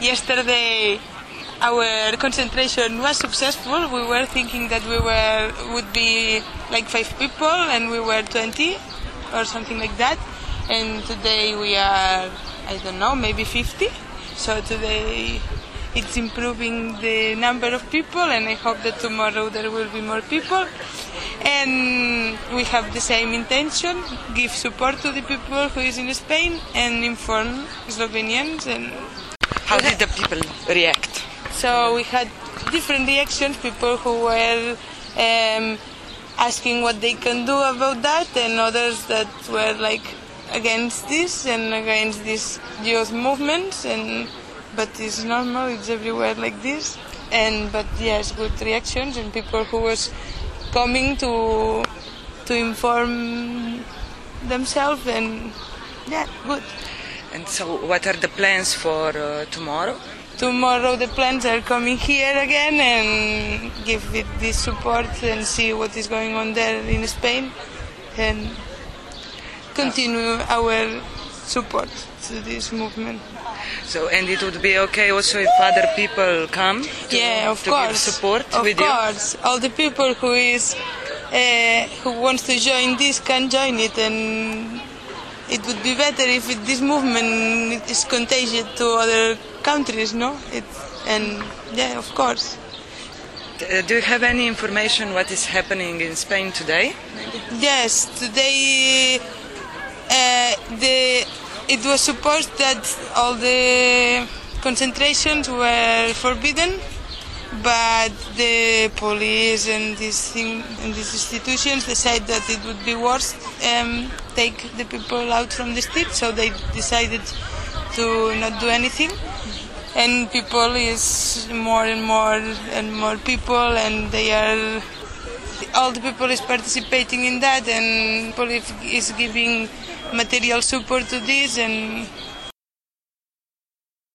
Yesterday, our concentration was successful. We were thinking that we were would be like five people, and we were 20 or something like that. And today we are, I don't know, maybe 50. So today it's improving the number of people, and I hope that tomorrow there will be more people. And we have the same intention: give support to the people who is in Spain and inform Slovenians and How did the people react? so we had different reactions, people who were um, asking what they can do about that, and others that were like against this and against this youth movements. And but it's normal; it's everywhere like this. And but yes, good reactions and people who was coming to to inform themselves and yeah, good. And so, what are the plans for uh, tomorrow? Tomorrow the plans are coming here again and give it this support and see what is going on there in Spain and continue our support to this movement. So, and it would be okay also if other people come to, yeah, of to course. give support of with course. All the people who is uh, who wants to join this can join it and it would be better if it, this movement is contagious to other countries, no? It, and yeah, of course. Uh, do you have any information what is happening in Spain today? Yes, today uh, the it was supposed that all the concentrations were forbidden, but the police and these thing and these institutions decided that it would be worse um, take the people out from the street, so they decided to not do anything. And people is more and more and more people, and they are all the people is participating in that and is- is giving material support to this and